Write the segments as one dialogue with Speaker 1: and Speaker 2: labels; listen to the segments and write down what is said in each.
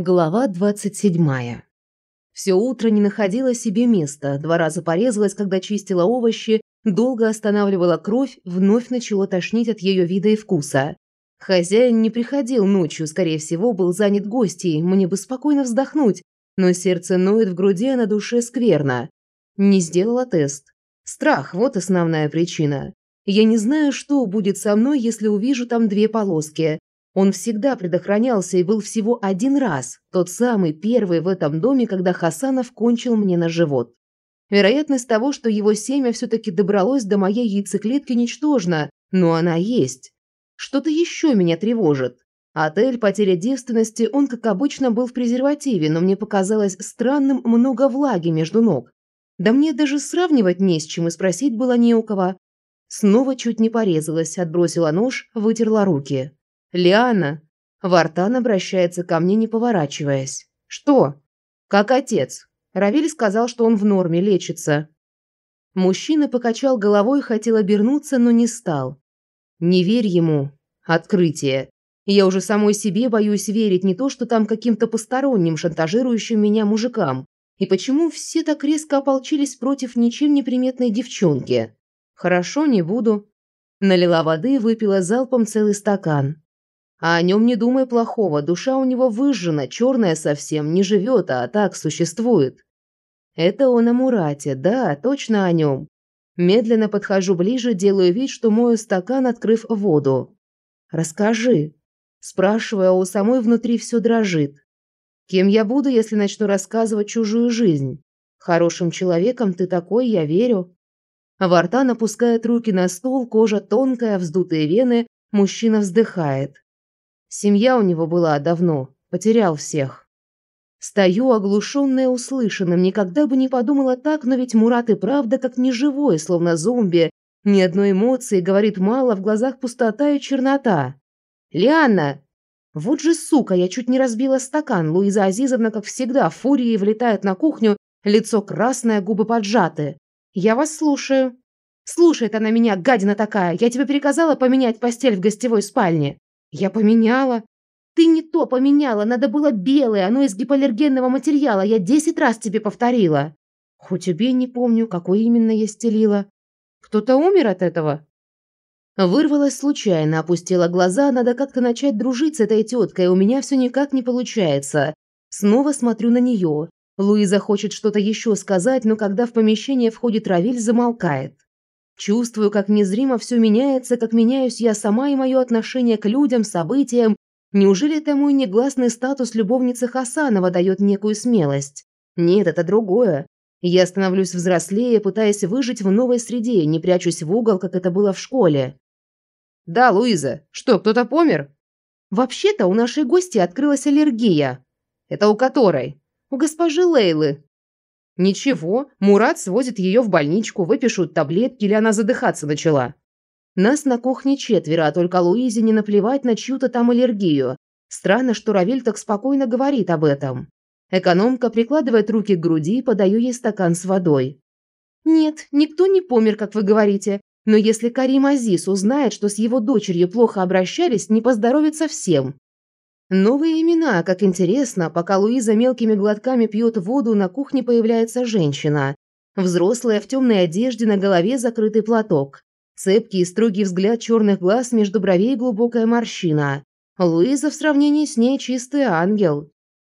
Speaker 1: Глава 27. Все утро не находила себе места, два раза порезалась, когда чистила овощи, долго останавливала кровь, вновь начало тошнить от ее вида и вкуса. Хозяин не приходил ночью, скорее всего, был занят гостьей, мне бы спокойно вздохнуть, но сердце ноет в груди, а на душе скверно. Не сделала тест. Страх – вот основная причина. Я не знаю, что будет со мной, если увижу там две полоски. Он всегда предохранялся и был всего один раз, тот самый первый в этом доме, когда Хасанов кончил мне на живот. Вероятность того, что его семя все-таки добралось до моей яйцеклетки, ничтожна, но она есть. Что-то еще меня тревожит. Отель «Потеря девственности», он, как обычно, был в презервативе, но мне показалось странным много влаги между ног. Да мне даже сравнивать не с чем и спросить было не у кого. Снова чуть не порезалась, отбросила нож, вытерла руки. «Лиана!» Вартан обращается ко мне, не поворачиваясь. «Что?» «Как отец?» Равиль сказал, что он в норме, лечится. Мужчина покачал головой, хотел обернуться, но не стал. «Не верь ему. Открытие. Я уже самой себе боюсь верить не то, что там каким-то посторонним, шантажирующим меня мужикам. И почему все так резко ополчились против ничем не приметной девчонки? Хорошо, не буду». Налила воды, выпила залпом целый стакан. А о нем не думай плохого, душа у него выжжена, черная совсем, не живет, а так существует. Это он о Мурате, да, точно о нем. Медленно подхожу ближе, делаю вид, что мою стакан, открыв воду. «Расскажи». Спрашиваю, а у самой внутри все дрожит. Кем я буду, если начну рассказывать чужую жизнь? Хорошим человеком ты такой, я верю. Вартан опускает руки на стол, кожа тонкая, вздутые вены, мужчина вздыхает. Семья у него была давно, потерял всех. Стою оглушенная услышанным, никогда бы не подумала так, но ведь Мурат и правда как неживой, словно зомби. Ни одной эмоции, говорит мало, в глазах пустота и чернота. «Лианна!» Вот же сука, я чуть не разбила стакан. Луиза Азизовна, как всегда, в фурии влетает на кухню, лицо красное, губы поджаты. «Я вас слушаю». «Слушает она меня, гадина такая. Я тебе приказала поменять постель в гостевой спальне». Я поменяла. Ты не то поменяла, надо было белое, оно из гипоаллергенного материала, я десять раз тебе повторила. Хоть убей, не помню, какой именно я стелила. Кто-то умер от этого? Вырвалась случайно, опустила глаза, надо как-то начать дружить с этой теткой, у меня все никак не получается. Снова смотрю на нее. Луиза хочет что-то еще сказать, но когда в помещение входит Равиль, замолкает. Чувствую, как незримо все меняется, как меняюсь я сама и мое отношение к людям, событиям. Неужели это мой негласный статус любовницы Хасанова дает некую смелость? Нет, это другое. Я становлюсь взрослее, пытаясь выжить в новой среде, не прячусь в угол, как это было в школе. «Да, Луиза. Что, кто-то помер?» «Вообще-то у нашей гости открылась аллергия». «Это у которой?» «У госпожи Лейлы. Ничего, Мурат свозит ее в больничку, выпишут таблетки, или она задыхаться начала. Нас на кухне четверо, а только Луизе не наплевать на чью-то там аллергию. Странно, что Равиль так спокойно говорит об этом. Экономка прикладывает руки к груди и подаю ей стакан с водой. «Нет, никто не помер, как вы говорите. Но если Карим Азиз узнает, что с его дочерью плохо обращались, не поздоровится всем. Новые имена, как интересно, пока Луиза мелкими глотками пьет воду, на кухне появляется женщина. Взрослая в темной одежде, на голове закрытый платок. Цепкий и строгий взгляд черных глаз, между бровей глубокая морщина. Луиза в сравнении с ней чистый ангел.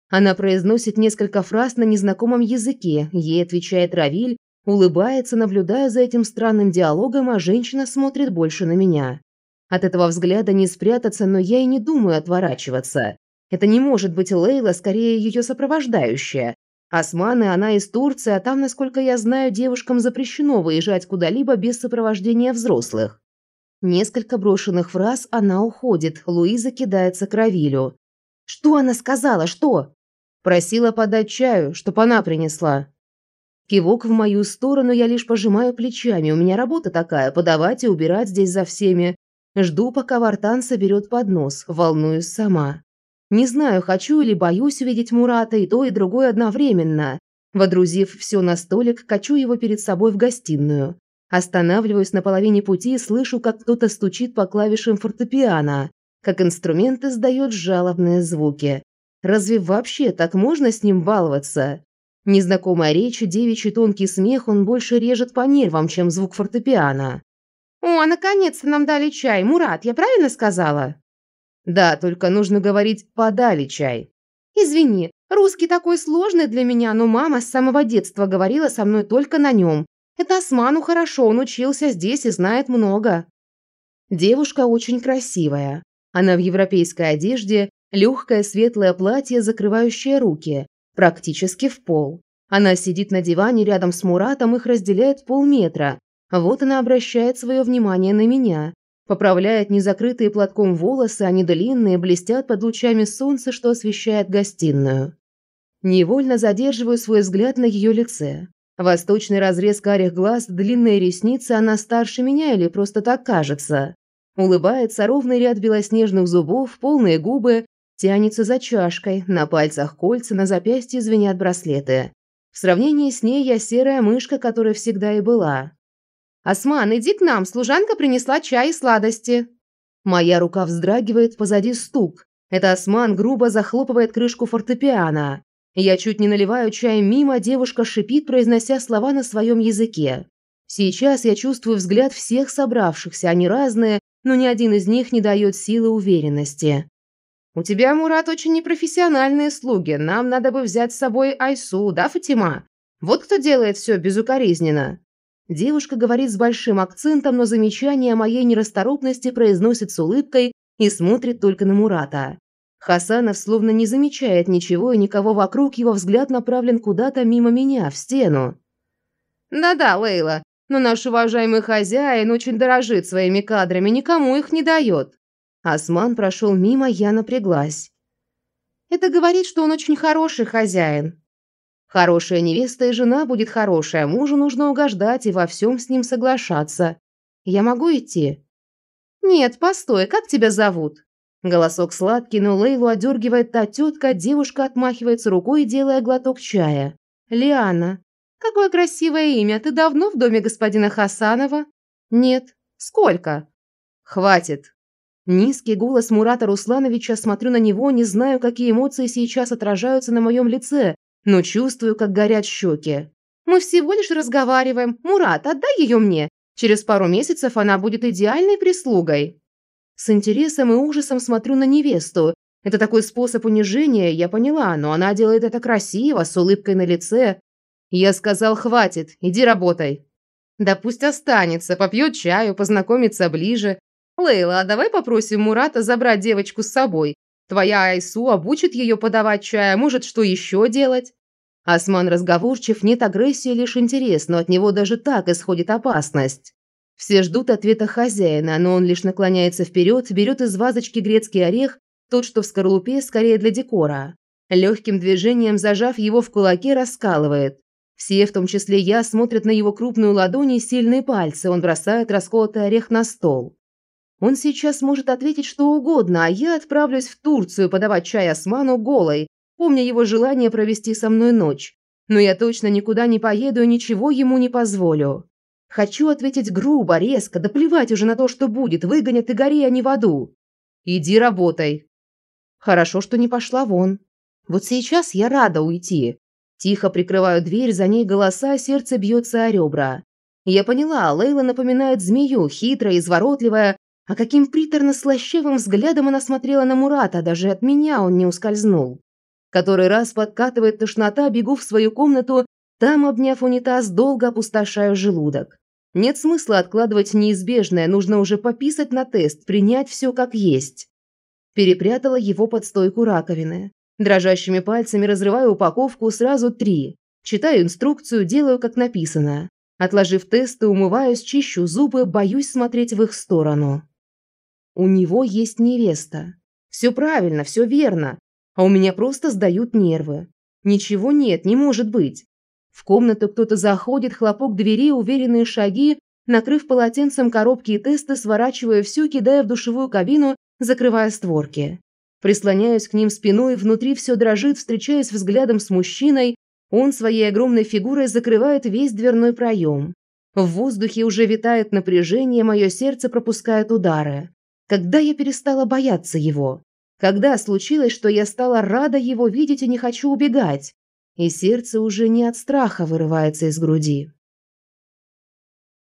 Speaker 1: Она произносит несколько фраз на незнакомом языке, ей отвечает Равиль, улыбается, наблюдая за этим странным диалогом, а женщина смотрит больше на меня. От этого взгляда не спрятаться, но я и не думаю отворачиваться. Это не может быть Лейла, скорее ее сопровождающая. Османы, она из Турции, а там, насколько я знаю, девушкам запрещено выезжать куда-либо без сопровождения взрослых. Несколько брошенных фраз, она уходит. Луиза кидается к Равилю. «Что она сказала? Что?» «Просила подать чаю, чтоб она принесла». Кивок в мою сторону, я лишь пожимаю плечами. У меня работа такая – подавать и убирать здесь за всеми. Жду, пока Вартан соберет поднос, волнуюсь сама. Не знаю, хочу или боюсь увидеть Мурата и то, и другое одновременно. Водрузив все на столик, качу его перед собой в гостиную. Останавливаюсь на половине пути и слышу, как кто-то стучит по клавишам фортепиано, как инструмент издает жалобные звуки. Разве вообще так можно с ним баловаться? Незнакомая речь, девичий тонкий смех, он больше режет по нервам, чем звук фортепиано. «О, наконец-то нам дали чай. Мурат, я правильно сказала?» «Да, только нужно говорить «подали чай». «Извини, русский такой сложный для меня, но мама с самого детства говорила со мной только на нем. Это Осману хорошо, он учился здесь и знает много». Девушка очень красивая. Она в европейской одежде, легкое светлое платье, закрывающее руки, практически в пол. Она сидит на диване рядом с Муратом, их разделяет полметра. Вот она обращает свое внимание на меня. Поправляет незакрытые платком волосы, они длинные, блестят под лучами солнца, что освещает гостиную. Невольно задерживаю свой взгляд на ее лице. Восточный разрез карих глаз, длинные ресницы, она старше меня или просто так кажется. Улыбается ровный ряд белоснежных зубов, полные губы, тянется за чашкой, на пальцах кольца, на запястье звенят браслеты. В сравнении с ней я серая мышка, которая всегда и была. «Осман, иди к нам, служанка принесла чай и сладости». Моя рука вздрагивает, позади стук. Это Осман грубо захлопывает крышку фортепиано. Я чуть не наливаю чай мимо, девушка шипит, произнося слова на своем языке. Сейчас я чувствую взгляд всех собравшихся, они разные, но ни один из них не дает силы уверенности. «У тебя, Мурат, очень непрофессиональные слуги. Нам надо бы взять с собой Айсу, да, Фатима? Вот кто делает все безукоризненно». Девушка говорит с большим акцентом, но замечание о моей нерасторопности произносит с улыбкой и смотрит только на Мурата. Хасанов словно не замечает ничего и никого вокруг, его взгляд направлен куда-то мимо меня, в стену. «Да-да, Лейла, но наш уважаемый хозяин очень дорожит своими кадрами, никому их не дает». Осман прошел мимо, я напряглась. «Это говорит, что он очень хороший хозяин». Хорошая невеста и жена будет хорошая, мужу нужно угождать и во всем с ним соглашаться. Я могу идти? Нет, постой, как тебя зовут? Голосок сладкий, но Лейлу одергивает та тетка, девушка отмахивается рукой, делая глоток чая. Лиана. Какое красивое имя. Ты давно в доме господина Хасанова? Нет. Сколько? Хватит. Низкий голос Мурата Руслановича, смотрю на него, не знаю, какие эмоции сейчас отражаются на моем лице, но чувствую, как горят щеки. Мы всего лишь разговариваем. Мурат, отдай ее мне. Через пару месяцев она будет идеальной прислугой. С интересом и ужасом смотрю на невесту. Это такой способ унижения, я поняла, но она делает это красиво, с улыбкой на лице. Я сказал, хватит, иди работай. Да пусть останется, попьет чаю, познакомится ближе. Лейла, а давай попросим Мурата забрать девочку с собой. Твоя Айсу обучит ее подавать чай, а может, что еще делать? Осман разговорчив, нет агрессии, лишь интерес, но от него даже так исходит опасность. Все ждут ответа хозяина, но он лишь наклоняется вперед, берет из вазочки грецкий орех, тот, что в скорлупе, скорее для декора. Легким движением, зажав его в кулаке, раскалывает. Все, в том числе я, смотрят на его крупную ладонь и сильные пальцы. Он бросает расколотый орех на стол. Он сейчас может ответить что угодно, а я отправлюсь в Турцию подавать чай Осману голой, помня его желание провести со мной ночь. Но я точно никуда не поеду и ничего ему не позволю. Хочу ответить грубо, резко, да плевать уже на то, что будет, выгонят и гори, а не в аду. Иди работай. Хорошо, что не пошла вон. Вот сейчас я рада уйти. Тихо прикрываю дверь, за ней голоса, сердце бьется о ребра. Я поняла, Лейла напоминает змею, хитрая, изворотливая, а каким приторно-слащавым взглядом она смотрела на Мурата, даже от меня он не ускользнул. Который раз подкатывает тошнота, бегу в свою комнату, там, обняв унитаз, долго опустошаю желудок. Нет смысла откладывать неизбежное, нужно уже пописать на тест, принять все как есть. Перепрятала его под стойку раковины. Дрожащими пальцами разрываю упаковку сразу три. Читаю инструкцию, делаю как написано. Отложив тесты, умываюсь, чищу зубы, боюсь смотреть в их сторону. У него есть невеста. Все правильно, все верно. А у меня просто сдают нервы. Ничего нет, не может быть. В комнату кто-то заходит, хлопок двери, уверенные шаги, накрыв полотенцем коробки и тесты, сворачивая всю, кидая в душевую кабину, закрывая створки. Прислоняюсь к ним спиной, внутри все дрожит, встречаясь взглядом с мужчиной. Он своей огромной фигурой закрывает весь дверной проем. В воздухе уже витает напряжение, мое сердце пропускает удары. Когда я перестала бояться его? Когда случилось, что я стала рада его видеть и не хочу убегать? И сердце уже не от страха вырывается из груди.